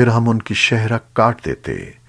फिर हम उनकी शहरा काट देते।